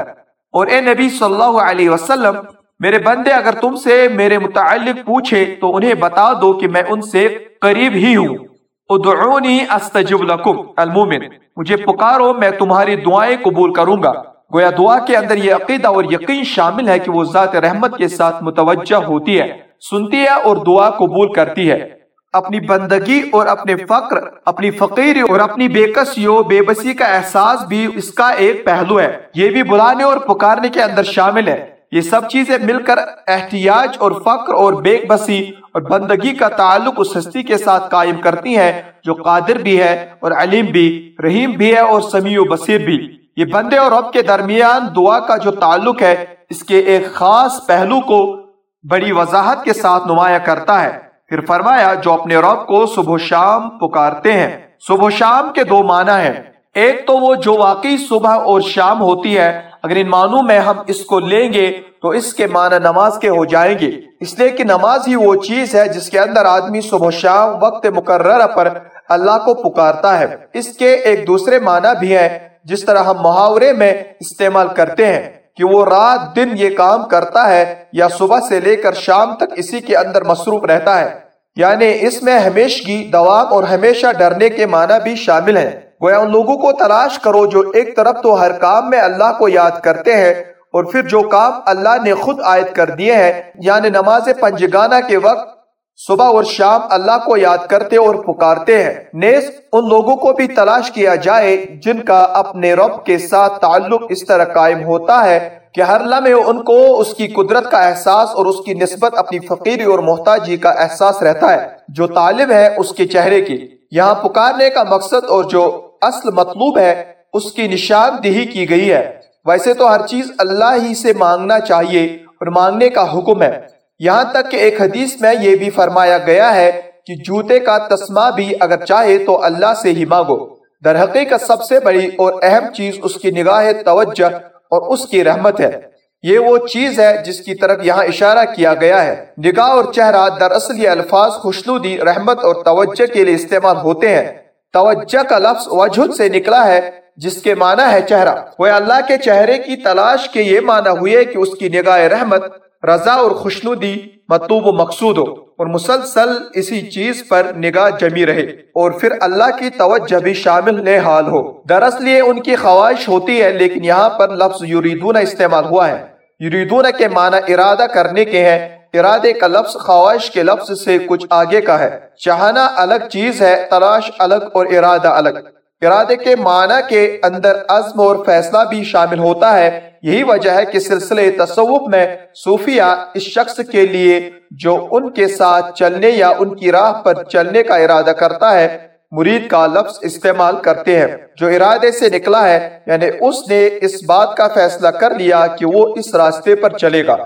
اور اے نبی صلی اللہ علیہ وسلم، میرے بندے اگر تم سے میرے متعلق پوچھے تو انہیں بتا دو کہ میں ان سے قریب ہی ہوں۔ ادعونی استجب لکم المومن مجھے پکارو، میں تمہاری دعائیں قبول کروں گا۔ گویا دعا کے اندر یہ عقیدہ اور یقین شامل ہے کہ وہ ذات رحمت کے ساتھ متوجہ ہوتی ہے، سنتی ہے اور دعا قبول کرتی ہے۔ اپنی بندگی اور اپنے فقر اپنی فقیر اور اپنی بے کسی بے بسی کا احساس بھی اس کا ایک پہلو ہے۔ یہ بھی بلانے اور پکارنے کے اندر شامل ہے۔ یہ سب چیزیں مل کر احتیاج اور فقر اور بیک بسی اور بندگی کا تعلق اس ہستی کے ساتھ قائم کرتی ہیں جو قادر بھی ہے اور علیم بھی رحیم بھی ہے اور سمیع و بصیر بھی۔ یہ بندے اور رب کے درمیان دعا کا جو تعلق ہے اس کے ایک خاص پہلو کو بڑی وضاحت کے ساتھ نمایاں کرتا ہے۔ پھر فرمایا، جو اپنے رب کو صبح و شام پکارتے ہیں، صبح و شام کے دو معنی ہیں۔ ایک تو وہ جو واقعی صبح اور شام ہوتی ہے، اگر ان معنوں میں ہم اس کو لیں گے، تو اس کے معنی نماز کے ہو جائیں گے۔ اس لیے کہ نماز ہی وہ چیز ہے جس کے اندر آدمی صبح و شام وقت مقررہ پر اللہ کو پکارتا ہے۔ اس کے ایک دوسرے معنی بھی ہیں، جس طرح ہم محاورے میں استعمال کرتے ہیں۔ کہ وہ رات دن یہ کام کرتا ہے یا صبح سے لے کر شام تک اسی کے اندر مصروف رہتا ہے۔ یعنی اس میں ہمیشگی، دوام اور ہمیشہ ڈرنے کے معنی بھی شامل ہیں۔ گویا ان لوگوں کو تلاش کرو جو ایک طرف تو ہر کام میں اللہ کو یاد کرتے ہیں اور پھر جو کام اللہ نے خود عائد کر دیے ہیں یعنی نماز پنجگانہ کے وقت صبح اور شام اللہ کو یاد کرتے اور پکارتے ہیں۔ نیز ان لوگوں کو بھی تلاش کیا جائے جن کا اپنے رب کے ساتھ تعلق اس طرح قائم ہوتا ہے کہ ہر لمحے ان کو اس کی قدرت کا احساس اور اس کی نسبت اپنی فقیری اور محتاجی کا احساس رہتا ہے۔ جو طالب ہے اس کے چہرے کی، یہاں پکارنے کا مقصد اور جو اصل مطلوب ہے، اس کی نشاندہی کی گئی ہے۔ ویسے تو ہر چیز اللہ ہی سے مانگنا چاہیے اور مانگنے کا حکم ہے۔ یہاں تک کہ ایک حدیث میں یہ بھی فرمایا گیا ہے کہ جوتے کا تسمہ بھی اگر چاہے تو اللہ سے ہی مانگو۔ در حقیقت سب سے بڑی اور اہم چیز اس کی نگاہ توجہ اور اس کی رحمت ہے۔ یہ وہ چیز ہے جس کی طرف یہاں اشارہ کیا گیا ہے۔ نگاہ اور چہرہ دراصل یہ الفاظ خوشنودی، رحمت اور توجہ کے لیے استعمال ہوتے ہیں۔ توجہ کا لفظ وجہ سے نکلا ہے، جس کے معنی ہے چہرہ۔ وہ اللہ کے چہرے کی تلاش کے یہ معنی ہوئے کہ اس کی نگاہ رحمت رضا اور خوشنودی مطلوب و مقصود ہو۔ اور مسلسل اسی چیز پر نگاہ جمی رہے۔ اور پھر اللہ کی توجہ بھی شامل لے حال ہو۔ دراصل یہ ان کی خواہش ہوتی ہے، لیکن یہاں پر لفظ یریدون استعمال ہوا ہے۔ یریدون کے معنی ارادہ کرنے کے ہیں۔ ارادے کا لفظ خواہش کے لفظ سے کچھ آگے کا ہے۔ چاہنا الگ چیز ہے، تلاش الگ اور ارادہ الگ۔ ارادے کے معنی کے اندر عزم اور فیصلہ بھی شامل ہوتا ہے۔ یہی وجہ ہے کہ سلسلے تصوف میں صوفیہ اس شخص کے لیے جو ان کے ساتھ چلنے یا ان کی راہ پر چلنے کا ارادہ کرتا ہے، مرید کا لفظ استعمال کرتے ہیں۔ جو ارادے سے نکلا ہے یعنی اس نے اس بات کا فیصلہ کر لیا کہ وہ اس راستے پر چلے گا۔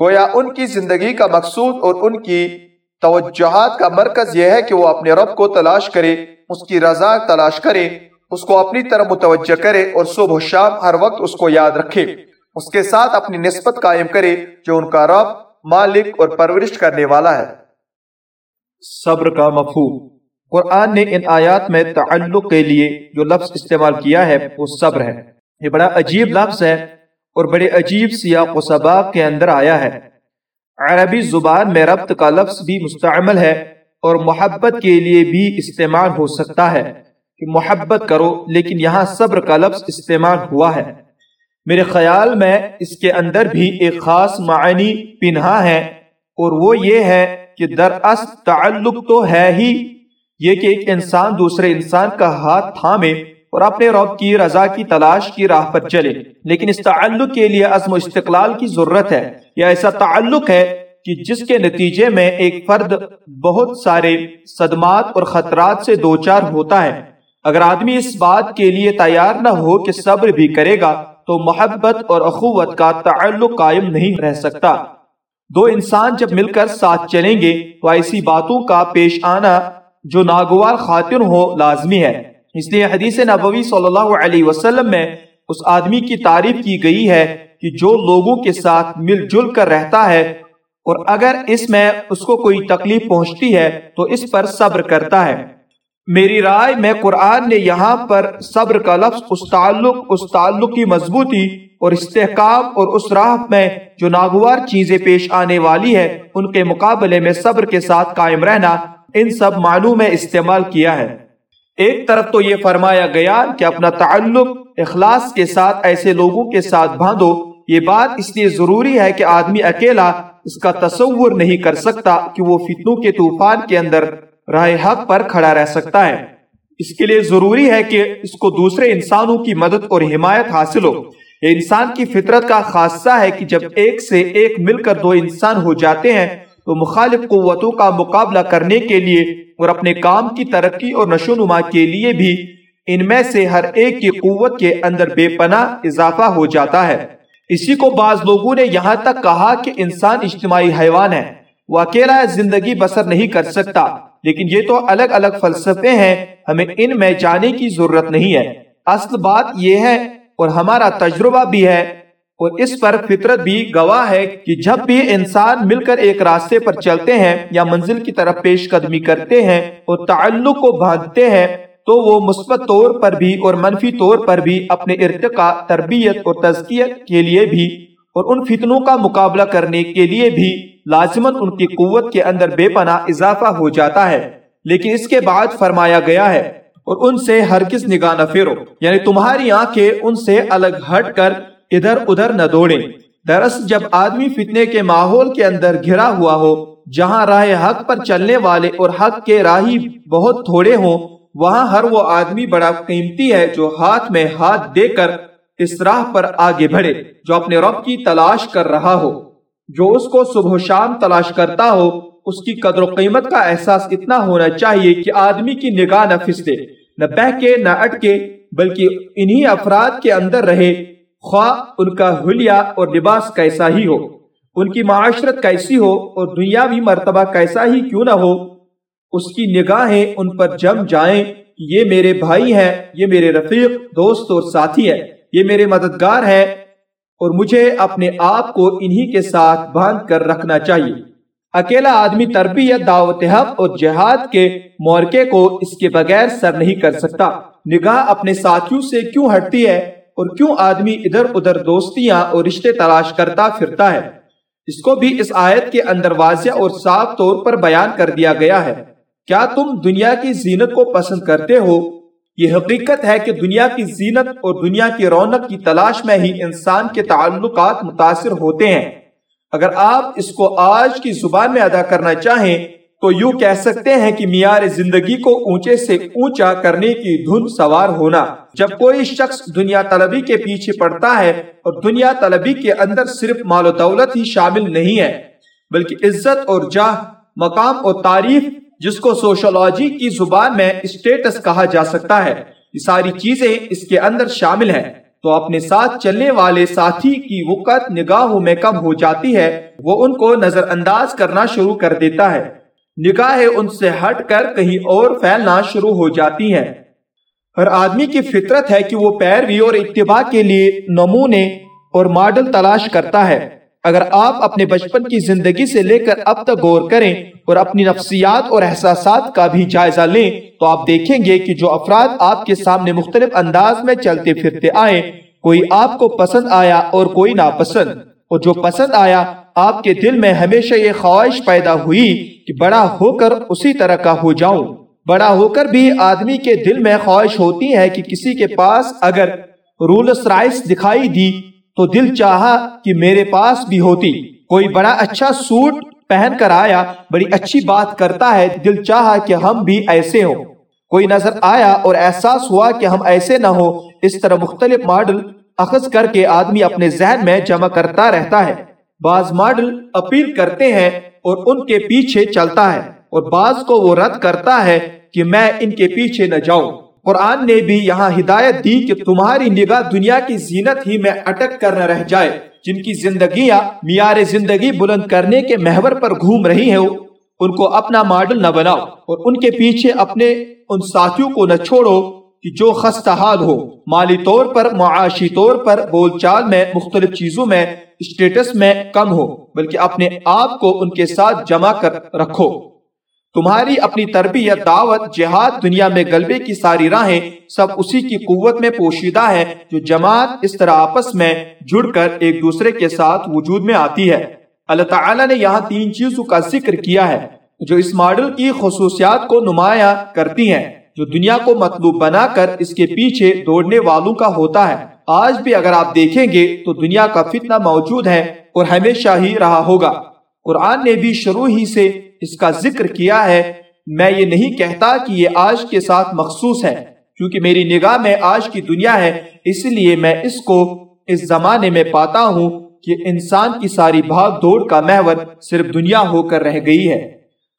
گویا ان کی زندگی کا مقصود اور ان کی توجہات کا مرکز یہ ہے کہ وہ اپنے رب کو تلاش کرے، اس کی رضا تلاش کرے، اس کو اپنی طرف متوجہ کرے اور صبح و شام ہر وقت اس کو یاد رکھے۔ اس کے ساتھ اپنی نسبت قائم کرے جو ان کا رب، مالک اور پرورش کرنے والا ہے۔ صبر کا مفہوم۔ قرآن نے ان آیات میں تعلق کے لیے جو لفظ استعمال کیا ہے، وہ صبر ہے۔ یہ بڑا عجیب لفظ ہے اور بڑے عجیب سیاق و سباق کے اندر آیا ہے۔ عربی زبان میں ربط کا لفظ بھی مستعمل ہے اور محبت کے لیے بھی استعمال ہو سکتا ہے کہ محبت کرو، لیکن یہاں صبر کا لفظ استعمال ہوا ہے۔ میرے خیال میں اس کے اندر بھی ایک خاص معنی پنہا ہے اور وہ یہ ہے کہ تعلق تو ہے ہی۔ یہ کہ ایک انسان دوسرے انسان کا ہاتھ تھامے اور اپنے رب کی رضا کی تلاش کی راہ پر چلے، لیکن اس تعلق کے لیے عزم و استقلال کی ضرورت ہے۔ یا ایسا تعلق ہے کہ جس کے نتیجے میں ایک فرد بہت سارے صدمات اور خطرات سے دوچار ہوتا ہے۔ اگر آدمی اس بات کے لیے تیار نہ ہو کہ صبر بھی کرے گا، تو محبت اور اخوت کا تعلق قائم نہیں رہ سکتا۔ دو انسان جب مل کر ساتھ چلیں گے، تو ایسی باتوں کا پیش آنا جو ناگوار خاطر ہو لازمی ہے۔ اس لیے حدیث نبوی صلی اللہ علیہ وسلم میں اس آدمی کی تعریف کی گئی ہے کہ جو لوگوں کے ساتھ مل جل کر رہتا ہے، اور اگر اس میں اس کو کوئی تکلیف پہنچتی ہے، تو اس پر صبر کرتا ہے۔ میری رائے میں قرآن نے یہاں پر صبر کا لفظ اس تعلق اس تعلق کی مضبوطی اور استحکام اور اس راہ میں جو ناگوار چیزیں پیش آنے والی ہے ان کے مقابلے میں صبر کے ساتھ قائم رہنا ان سب معنوں میں استعمال کیا ہے۔ ایک طرف تو یہ فرمایا گیا کہ اپنا تعلق اخلاص کے ساتھ ایسے لوگوں کے ساتھ باندھو۔ یہ بات اس لیے ضروری ہے کہ آدمی اکیلا اس کا تصور نہیں کر سکتا کہ وہ فتنوں کے طوفان کے اندر راہ حق پر کھڑا رہ سکتا ہے۔ اس کے لیے ضروری ہے کہ اس کو دوسرے انسانوں کی مدد اور حمایت حاصل ہو۔ یہ انسان کی فطرت کا خاصہ ہے کہ جب ایک سے ایک مل کر دو انسان ہو جاتے ہیں، تو مخالف قوتوں کا مقابلہ کرنے کے لیے اور اپنے کام کی ترقی اور نشو نما کے لیے بھی ان میں سے ہر ایک کی قوت کے اندر بے پناہ اضافہ ہو جاتا ہے۔ اسی کو بعض لوگوں نے یہاں تک کہا کہ انسان اجتماعی حیوان ہے۔ وہ اکیلا زندگی بسر نہیں کر سکتا۔ لیکن یہ تو الگ الگ فلسفے ہیں۔ ہمیں ان میں جانے کی ضرورت نہیں ہے۔ اصل بات یہ ہے اور ہمارا تجربہ بھی ہے۔ اور اس پر فطرت بھی گواہ ہے کہ جب بھی انسان مل کر ایک راستے پر چلتے ہیں یا منزل کی طرف پیش قدمی کرتے ہیں اور تعلق کو باندھتے ہیں تو وہ مثبت طور پر بھی اور منفی طور پر بھی اپنے ارتقاء، تربیت اور تزکیت کے لیے بھی اور ان فتنوں کا مقابلہ کرنے کے لیے بھی لازمن ان کی قوت کے اندر بے پناہ اضافہ ہو جاتا ہے۔ لیکن اس کے بعد فرمایا گیا ہے، اور ان سے ہرگز نگاہ نہ پھیرو۔ یعنی تمہاری آنکھیں ان سے الگ ہٹ کر ادھر ادھر نہ دوڑیں۔ دراصل جب آدمی فتنے کے ماحول کے اندر گھرا ہوا ہو، جہاں راہ حق پر چلنے والے اور حق کے راہی بہت تھوڑے ہوں وہاں ہر وہ آدمی بڑا قیمتی ہے جو ہاتھ میں ہاتھ دے کر اس راہ پر آگے بڑھے، جو اپنے رب کی تلاش کر رہا ہو۔ جو اس کو صبح و شام تلاش کرتا ہو، اس کی قدر و قیمت کا احساس اتنا ہونا چاہیے کہ آدمی کی نگاہ نہ پھستے نہ بہ کے نہ اٹکے، بلکہ انہی افراد کے اندر رہے۔ خواہ ان کا حلیہ اور لباس کیسا ہی ہو، ان کی معاشرت کیسی ہو اور دنیاوی مرتبہ کیسا ہی کیوں نہ ہو۔ اس کی نگاہیں ان پر جم جائیں یہ میرے بھائی ہیں، یہ میرے رفیق، دوست اور ساتھی ہے یہ میرے مددگار ہیں اور مجھے اپنے آپ کو انہی کے ساتھ باندھ کر رکھنا چاہیے۔ اکیلا آدمی تربیت، دعوت حق اور جہاد کے مورکے کو اس کے بغیر سر نہیں کر سکتا۔ نگاہ اپنے ساتھیوں سے کیوں ہٹتی ہے اور کیوں آدمی ادھر ادھر دوستیاں اور رشتے تلاش کرتا پھرتا ہے؟ اس کو بھی اس آیت کے اندر واضح اور صاف طور پر بیان کر دیا گیا ہے۔ کیا تم دنیا کی زینت کو پسند کرتے ہو؟ یہ حقیقت ہے کہ دنیا کی زینت اور دنیا کی رونق کی تلاش میں ہی انسان کے تعلقات متاثر ہوتے ہیں۔ اگر آپ اس کو آج کی زبان میں ادا کرنا چاہیں، تو یوں کہہ سکتے ہیں کہ معیار زندگی کو اونچے سے اونچا کرنے کی دھن سوار ہونا۔ جب کوئی شخص دنیا طلبی کے پیچھے پڑتا ہے، اور دنیا طلبی کے اندر صرف مال و دولت ہی شامل نہیں ہے، بلکہ عزت اور جاہ، مقام اور تعریف جس کو سوشولوجی کی زبان میں اسٹیٹس کہا جا سکتا ہے، یہ ساری چیزیں اس کے اندر شامل ہیں۔ تو اپنے ساتھ چلنے والے ساتھی کی وقت نگاہوں میں کم ہو جاتی ہے، وہ ان کو نظر انداز کرنا شروع کر دیتا ہے۔ نگاہیں ان سے ہٹ کر کہیں اور پھیلنا شروع ہو جاتی ہیں۔ ہر آدمی کی فطرت ہے کہ وہ پیروی اور اتباع کے لیے نمونے اور ماڈل تلاش کرتا ہے۔ اگر آپ اپنے بچپن کی زندگی سے لے کر اب تک غور کریں اور اپنی نفسیات اور احساسات کا بھی جائزہ لیں، تو آپ دیکھیں گے کہ جو افراد آپ کے سامنے مختلف انداز میں چلتے پھرتے آئے کوئی آپ کو پسند آیا اور کوئی ناپسند۔ اور جو پسند آیا، آپ کے دل میں ہمیشہ یہ خواہش پیدا ہوئی کہ بڑا ہو کر اسی طرح کا ہو جاؤں۔ بڑا ہو کر بھی آدمی کے دل میں خواہش ہوتی ہے کہ کسی کے پاس اگر رولس رائس دکھائی دی تو دل چاہا کہ میرے پاس بھی ہوتی۔ کوئی بڑا اچھا سوٹ پہن کر آیا بڑی اچھی بات کرتا ہے دل چاہا کہ ہم بھی ایسے ہوں۔ کوئی نظر آیا اور احساس ہوا کہ ہم ایسے نہ ہو اس طرح مختلف ماڈل اخذ کر کے آدمی اپنے ذہن میں جمع کرتا رہتا ہے۔ بعض ماڈل اپیل کرتے ہیں اور ان کے پیچھے چلتا ہے اور بعض کو وہ رد کرتا ہے کہ میں ان کے پیچھے نہ جاؤں۔ قرآن نے بھی یہاں ہدایت دی کہ تمہاری نگاہ دنیا کی زینت ہی میں اٹک کر نہ رہ جائے۔ جن کی زندگیاں میار زندگی بلند کرنے کے محور پر گھوم رہی ہیں، ان کو اپنا ماڈل نہ بناؤ اور ان کے پیچھے اپنے ان ساتھیوں کو نہ چھوڑو کہ جو خستہ حال ہو۔ مالی طور پر، معاشی طور پر بول چال میں مختلف چیزوں میں اسٹیٹس میں کم ہو، بلکہ اپنے آپ کو ان کے ساتھ جمع کر رکھو۔ تمہاری اپنی تربیت، دعوت، جہاد، دنیا میں غلبے کی ساری راہیں سب اسی کی قوت میں پوشیدہ ہے جو جماعت اس طرح آپس میں جڑ کر ایک دوسرے کے ساتھ وجود میں آتی ہے۔ اللہ تعالیٰ نے یہاں تین چیزوں کا ذکر کیا ہے جو اس ماڈل کی خصوصیات کو نمایاں کرتی ہیں، جو دنیا کو مطلوب بنا کر اس کے پیچھے دوڑنے والوں کا ہوتا ہے۔ آج بھی اگر آپ دیکھیں گے تو دنیا کا فتنہ موجود ہے اور ہمیشہ ہی رہا ہوگا۔ قرآن نے بھی شروع ہی سے اس کا ذکر کیا ہے، میں یہ نہیں کہتا کہ یہ آج کے ساتھ مخصوص ہے، کیونکہ میری نگاہ میں آج کی دنیا ہے، اس لیے میں اس کو اس زمانے میں پاتا ہوں کہ انسان کی ساری بھاگ دوڑ کا محور صرف دنیا ہو کر رہ گئی ہے۔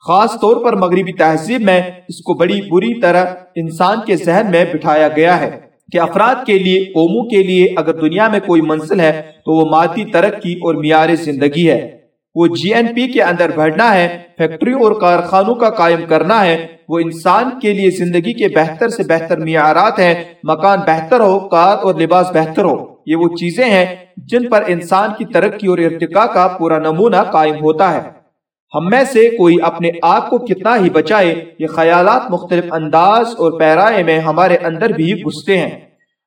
خاص طور پر مغربی تہذیب میں اس کو بڑی بری طرح انسان کے ذہن میں بٹھایا گیا ہے کہ افراد کے لیے، قوموں کے لیے اگر دنیا میں کوئی منزل ہے تو وہ مادی ترقی اور معیار زندگی ہے۔ وہ جی این پی کے اندر بڑھنا ہے، فیکٹری اور کارخانوں کا قائم کرنا ہے، وہ انسان کے لیے زندگی کے بہتر سے بہتر معیارات ہیں، مکان بہتر ہو، کار اور لباس بہتر ہو۔ یہ وہ چیزیں ہیں جن پر انسان کی ترقی اور ارتقاء کا پورا نمونہ قائم ہوتا ہے۔ ہم میں سے کوئی اپنے آپ کو کتنا ہی بچائے، یہ خیالات مختلف انداز اور پیرائے میں ہمارے اندر بھی گھستے ہیں۔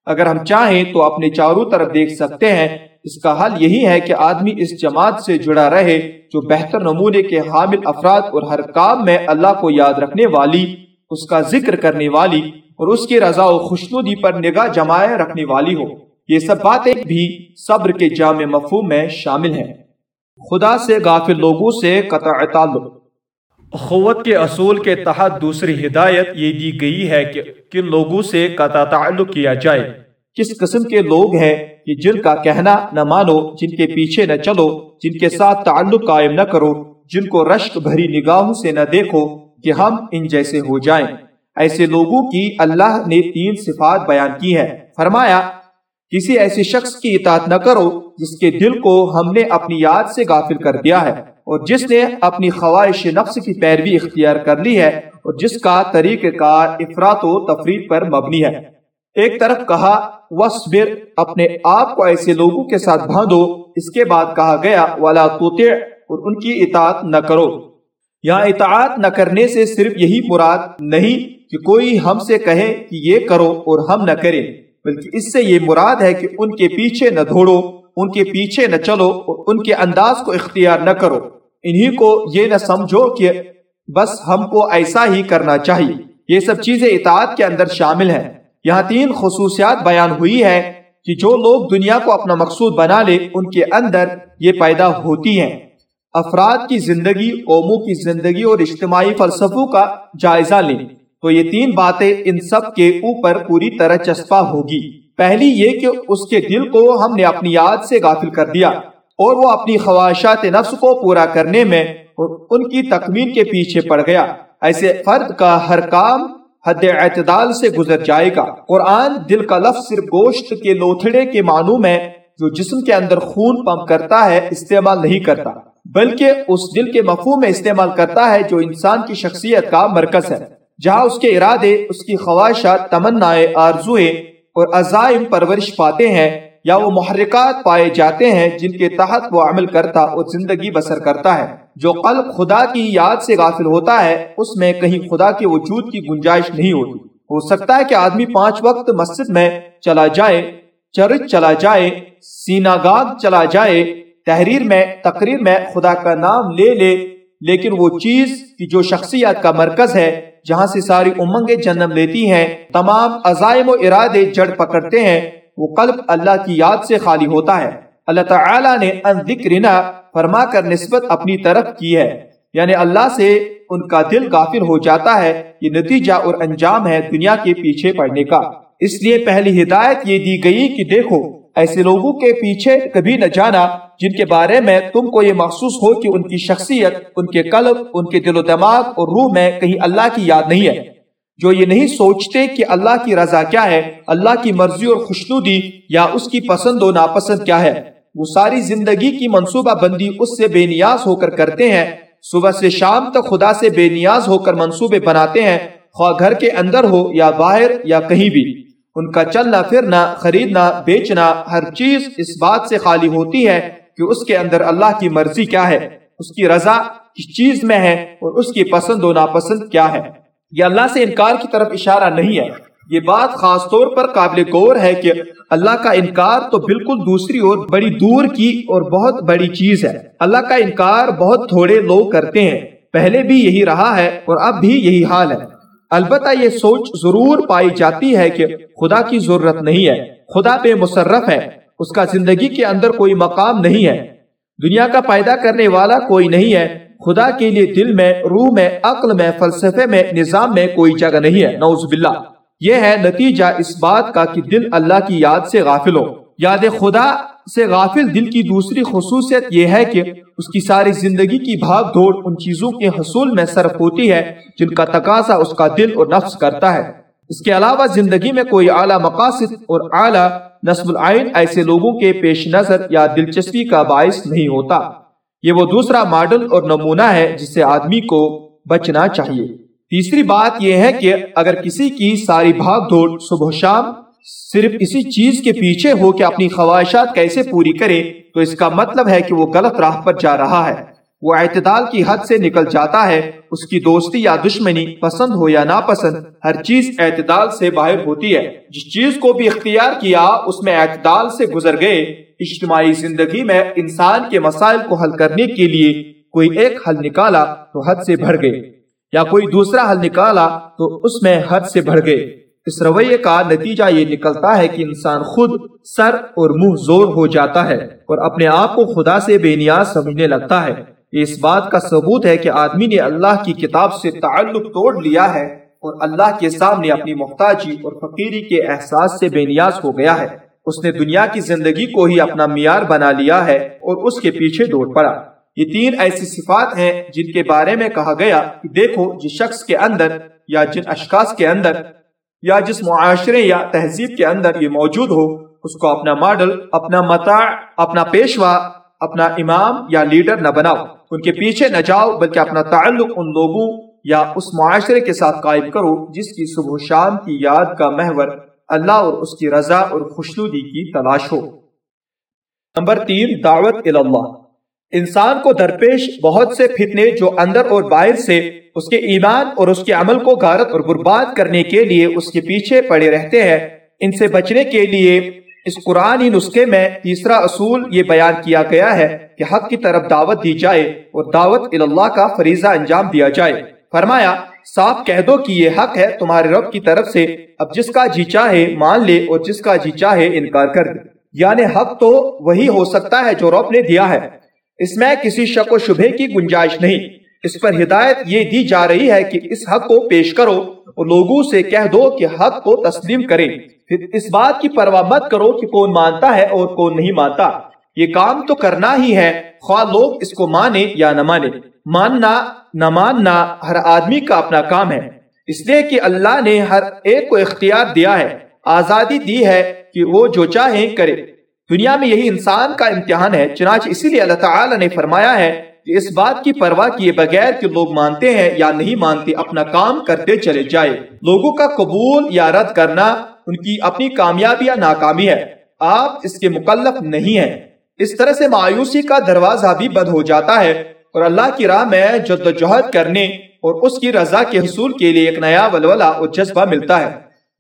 اگر ہم چاہیں تو اپنے چاروں طرف دیکھ سکتے ہیں اس کا حل یہی ہے کہ آدمی اس جماعت سے جڑا رہے جو بہتر نمونے کے حامل افراد اور ہر کام میں اللہ کو یاد رکھنے والی، اس کا ذکر کرنے والی اور اس کی رضا و خوشنودی پر نگاہ جمائے رکھنے والی ہو۔ یہ سب باتیں بھی صبر کے جامع مفہوم میں شامل ہیں۔ خدا سے غافل لوگوں سے قطع تعلق۔ اخوت کے اصول کے تحت دوسری ہدایت یہ دی گئی ہے کہ کن لوگوں سے قطع تعلق کیا جائے۔ کس قسم کے لوگ ہیں کہ جن کا کہنا نہ مانو، جن کے پیچھے نہ چلو، جن کے ساتھ تعلق قائم نہ کرو، جن کو رشک بھری نگاہوں سے نہ دیکھو کہ ہم ان جیسے ہو جائیں۔ ایسے لوگوں کی اللہ نے تین صفات بیان کی ہے فرمایا، کسی ایسے شخص کی اطاعت نہ کرو جس کے دل کو ہم نے اپنی یاد سے غافل کر دیا ہے اور جس نے اپنی خواہش نفس کی پیروی اختیار کر لی ہے اور جس کا طریقہ کار افراد و تفریح پر مبنی ہے۔ ایک طرف کہا وصبر اپنے آپ کو ایسے لوگوں کے ساتھ باندھو۔ اس کے بعد کہا گیا والا اور ان کی اطاعت نہ کرو۔ یہاں اطاعت نہ کرنے سے صرف یہی مراد نہیں کہ کوئی ہم سے کہے کہ یہ کرو اور ہم نہ کریں، بلکہ اس سے یہ مراد ہے کہ ان کے پیچھے نہ دھوڑو ان کے پیچھے نہ چلو اور ان کے انداز کو اختیار نہ کرو۔ انہی کو یہ نہ سمجھو کہ بس ہم کو ایسا ہی کرنا چاہیے۔ یہ سب چیزیں اطاعت کے اندر شامل ہیں۔ یہاں تین خصوصیات بیان ہوئی ہے کہ جو لوگ دنیا کو اپنا مقصود بنا لے، ان کے اندر یہ پیدا ہوتی ہیں۔ افراد کی زندگی، قوموں کی زندگی اور اجتماعی فلسفوں کا جائزہ لیں۔ تو یہ تین باتیں ان سب کے اوپر پوری طرح چسپا ہوگی۔ پہلی یہ کہ اس کے دل کو ہم نے اپنی یاد سے غافل کر دیا اور وہ اپنی خواہشات نفس کو پورا کرنے میں اور ان کی تکمیل کے پیچھے پڑ گیا۔ ایسے فرد کا ہر کام حد اعتدال سے گزر جائے گا۔ قرآن دل کا لفظ صرف گوشت کے لوتھڑے کے معنوں میں جو جسم کے اندر خون پمپ کرتا ہے استعمال نہیں کرتا، بلکہ اس دل کے مفہوم میں استعمال کرتا ہے جو انسان کی شخصیت کا مرکز ہے۔ جہاں اس کے ارادے، اس کی خواہشات تمنائے آرزوئے اور عزائم پرورش پاتے ہیں یا وہ محرکات پائے جاتے ہیں جن کے تحت وہ عمل کرتا اور زندگی بسر کرتا ہے۔ جو قلب خدا کی یاد سے غافل ہوتا ہے، اس میں کہیں خدا کے وجود کی گنجائش نہیں ہوتی۔ ہو سکتا ہے کہ آدمی پانچ وقت مسجد میں چلا جائے، چرچ چلا جائے سیناگاگ چلا جائے، تحریر میں، تقریر میں خدا کا نام لے لے، لیکن وہ چیز کی جو شخصیت کا مرکز ہے، جہاں سے ساری امنگیں جنم لیتی ہیں، تمام عزائم و ارادے جڑ پکڑتے ہیں، وہ قلب اللہ کی یاد سے خالی ہوتا ہے۔ اللہ تعالیٰ نے ان ذکرنا فرما کر نسبت اپنی طرف کی ہے۔ یعنی اللہ سے ان کا دل غافل ہو جاتا ہے۔ یہ نتیجہ اور انجام ہے دنیا کے پیچھے پڑنے کا۔ اس لیے پہلی ہدایت یہ دی گئی کہ دیکھو، ایسے لوگوں کے پیچھے کبھی نہ جانا جن کے بارے میں تم کو یہ محسوس ہو کہ ان کی شخصیت، ان کے قلب، ان کے دل و دماغ اور روح میں کہیں اللہ کی یاد نہیں ہے۔ جو یہ نہیں سوچتے کہ اللہ کی رضا کیا ہے، اللہ کی مرضی اور خوشنودی یا اس کی پسند و ناپسند کیا ہے۔ وہ ساری زندگی کی منصوبہ بندی اس سے بے نیاز ہو کر کرتے ہیں۔ صبح سے شام تک خدا سے بے نیاز ہو کر منصوبے بناتے ہیں۔ خواہ گھر کے اندر ہو یا باہر یا کہیں بھی۔ ان کا چلنا پھرنا، خریدنا، بیچنا ہر چیز اس بات سے خالی ہوتی ہے کہ اس کے اندر اللہ کی مرضی کیا ہے۔ اس کی رضا کس چیز میں ہے اور اس کی پسند و ناپسند کیا ہے۔ یہ اللہ سے انکار کی طرف اشارہ نہیں ہے۔ یہ بات خاص طور پر قابل غور ہے کہ اللہ کا انکار تو بالکل دوسری اور بڑی دور کی اور بہت بڑی چیز ہے۔ اللہ کا انکار بہت تھوڑے لوگ کرتے ہیں۔ پہلے بھی یہی رہا ہے اور اب بھی یہی حال ہے۔ البتہ یہ سوچ ضرور پائی جاتی ہے کہ خدا کی ضرورت نہیں ہے۔ خدا بے مصرف ہے۔ اس کا زندگی کے اندر کوئی مقام نہیں ہے۔ دنیا کا پیدا کرنے والا کوئی نہیں ہے۔ خدا کے لیے دل میں، روح میں، عقل میں، فلسفے میں، نظام میں کوئی جگہ نہیں ہے۔ نعوذ باللہ۔ یہ ہے نتیجہ اس بات کا کہ دل اللہ کی یاد سے غافل ہو۔ یاد خدا سے غافل دل کی دوسری خصوصیت یہ ہے کہ اس کی ساری زندگی کی بھاگ دوڑ ان چیزوں کے حصول میں صرف ہوتی ہے جن کا تقاضا اس کا دل اور نفس کرتا ہے۔ اس کے علاوہ زندگی میں کوئی اعلیٰ مقاصد اور اعلیٰ نصب العین ایسے لوگوں کے پیش نظر یا دلچسپی کا باعث نہیں ہوتا۔ یہ وہ دوسرا ماڈل اور نمونہ ہے جس سے آدمی کو بچنا چاہیے۔ تیسری بات یہ ہے کہ اگر کسی کی ساری بھاگ دوڑ صبح شام صرف اسی چیز کے پیچھے ہو کہ اپنی خواہشات کیسے پوری کرے، تو اس کا مطلب ہے کہ وہ غلط راہ پر جا رہا ہے۔ وہ اعتدال کی حد سے نکل جاتا ہے، اس کی دوستی یا دشمنی پسند ہو یا ناپسند، ہر چیز اعتدال سے باہر ہوتی ہے۔ جس چیز کو بھی اختیار کیا، اس میں اعتدال سے گزر گئے۔ اجتماعی زندگی میں انسان کے مسائل کو حل کرنے کے لیے کوئی ایک حل نکالا تو حد سے بڑھ گئے۔ یا کوئی دوسرا حل نکالا تو اس میں حد سے بڑھ گئے۔ اس رویے کا نتیجہ یہ نکلتا ہے کہ انسان خود سر اور منہ زور ہو جاتا ہے اور اپنے آپ کو خدا سے بے نیاز سمجھنے لگتا ہے۔ یہ اس بات کا ثبوت ہے کہ آدمی نے اللہ کی کتاب سے تعلق توڑ لیا ہے اور اللہ کے سامنے اپنی محتاجی اور فقیری کے احساس سے بے نیاز ہو گیا ہے۔ اس نے دنیا کی زندگی کو ہی اپنا معیار بنا لیا ہے اور اس کے پیچھے دوڑ پڑا۔ یہ تین ایسی صفات ہیں جن کے بارے میں کہا گیا کہ دیکھو جس شخص کے اندر یا جن اشخاص کے اندر یا جس معاشرے یا تہذیب کے اندر یہ موجود ہو، اس کو اپنا ماڈل، اپنا متا اپنا پیشوا، اپنا امام یا لیڈر نہ بناؤ۔ ان کے پیچھے نہ جاؤ، بلکہ اپنا تعلق ان لوگوں یا اس معاشرے کے ساتھ قائم کرو جس کی صبح شام کی یاد کا محور اللہ اور اس کی رضا اور خوشنودی کی تلاش ہو۔ نمبر تین، دعوت اللہ۔ انسان کو درپیش بہت سے فتنے جو اندر اور باہر سے اس کے ایمان اور اس کے عمل کو غارت اور برباد کرنے کے لیے اس کے پیچھے پڑے رہتے ہیں، ان سے بچنے کے لیے اس قرآنی نسخے میں تیسرا اصول یہ بیان کیا گیا ہے کہ حق کی طرف دعوت دی جائے اور دعوت اللہ کا فریضہ انجام دیا جائے۔ فرمایا، صاف کہہ دو کہ یہ حق ہے تمہارے رب کی طرف سے، اب جس کا جی چاہے مان لے اور جس کا جی چاہے انکار کر دے۔ یعنی حق تو وہی ہو سکتا ہے جو رب نے دیا ہے۔ اس میں کسی شک و شبہ کی گنجائش نہیں۔ اس پر ہدایت یہ دی جا رہی ہے کہ اس حق کو پیش کرو اور لوگوں سے کہہ دو کہ حق کو تسلیم کریں۔ پھر اس بات کی پرواہ مت کرو کہ کون مانتا ہے اور کون نہیں مانتا۔ یہ کام تو کرنا ہی ہے۔ خواہ لوگ اس کو مانے یا نہ مانے ماننا، نہ ماننا ہر آدمی کا اپنا کام ہے۔ اس لیے کہ اللہ نے ہر ایک کو اختیار دیا ہے۔ آزادی دی ہے کہ وہ جو چاہیں کرے۔ دنیا میں یہی انسان کا امتحان ہے، چنانچہ اسی لیے اللہ تعالی نے فرمایا ہے کہ اس بات کی پرواہ کیے بغیر کہ لوگ مانتے ہیں یا نہیں مانتے، اپنا کام کرتے چلے جائے۔ لوگوں کا قبول یا رد کرنا ان کی اپنی کامیابی یا ناکامی ہے۔ آپ اس کے مکلف نہیں ہیں۔ اس طرح سے مایوسی کا دروازہ بھی بند ہو جاتا ہے۔ اور اللہ کی راہ میں جد و جہد کرنے اور اس کی رضا کے حصول کے لیے ایک نیا ولولہ اور جذبہ ملتا ہے،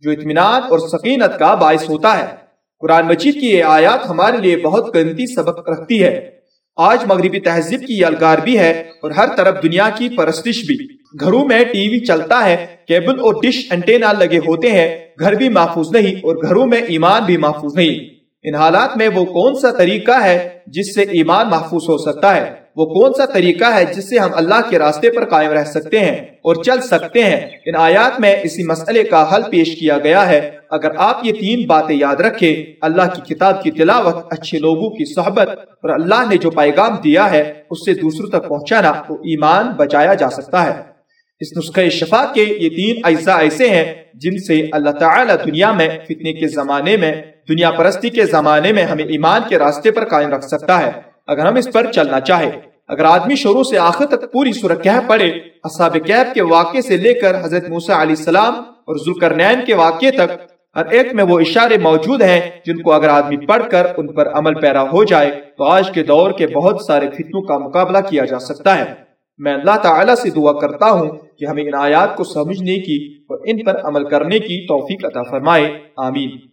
جو اطمینان اور سکینت کا باعث ہوتا ہے۔ قرآن مجید کی یہ آیات ہمارے لیے بہت قیمتی سبق رکھتی ہے۔ آج مغربی تہذیب کی یلگار بھی ہے اور ہر طرف دنیا کی پرستش بھی۔ گھروں میں ٹی وی چلتا ہے، کیبل اور ڈش انٹینا لگے ہوتے ہیں، گھر بھی محفوظ نہیں اور گھروں میں ایمان بھی محفوظ نہیں۔ ان حالات میں وہ کون سا طریقہ ہے جس سے ایمان محفوظ ہو سکتا ہے؟ وہ کون سا طریقہ ہے جس سے ہم اللہ کے راستے پر قائم رہ سکتے ہیں اور چل سکتے ہیں؟ ان آیات میں اسی مسئلے کا حل پیش کیا گیا ہے۔ اگر آپ یہ تین باتیں یاد رکھیں، اللہ کی کتاب کی تلاوت، اچھے لوگوں کی صحبت اور اللہ نے جو پیغام دیا ہے، اس سے دوسروں تک پہنچانا تو ایمان بچایا جا سکتا ہے۔ اس نسخہ شفا کے یہ تین اجزاء ایسے ہیں جن سے اللہ تعالی دنیا میں، فتنے کے زمانے میں، دنیا پرستی کے زمانے میں ہمیں ایمان کے راستے پر قائم رکھ سکتا ہے۔ اگر ہم اس پر چلنا چاہے، اگر آدمی شروع سے آخر تک پوری سورہ کہہ پڑے اصحاب کہف کے واقعے سے لے کر حضرت موسیٰ علیہ السلام اور ذکرنین کے واقعے تک، ہر ایک میں وہ اشارے موجود ہیں جن کو اگر آدمی پڑھ کر ان پر عمل پیرا ہو جائے، تو آج کے دور کے بہت سارے فتنوں کا مقابلہ کیا جا سکتا ہے۔ میں اللہ تعالیٰ سے دعا کرتا ہوں کہ ہمیں ان آیات کو سمجھنے کی اور ان پر عمل کرنے کی توفیق عطا فرمائے۔ آمین۔